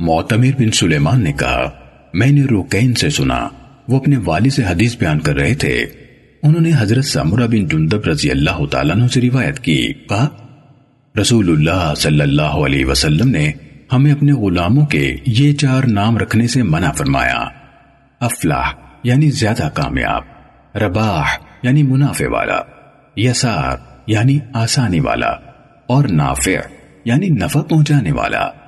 मोतमिर बिन सुलेमान ने कहा, मैंने रुकैन से सुना, वो अपने वाली से हदीस बयान कर रहे थे। उन्होंने हज़रत सामुरा बिन जुंदब रज़ी अल्लाह तु से रिवायत की। कहा, रसूलुल्लाह सल्लल्लाहु अलैहि वसल्लम ने हमें अपने गुलामों के ये चार नाम रखने से मना फरमाया। अफलाह, यानी ज़्यादा कामयाब, रबाह, यानी मुनाफे वाला, यसार, यानी आसानी वाला, और नाफे, यानी नफा पहुँचाने वाला।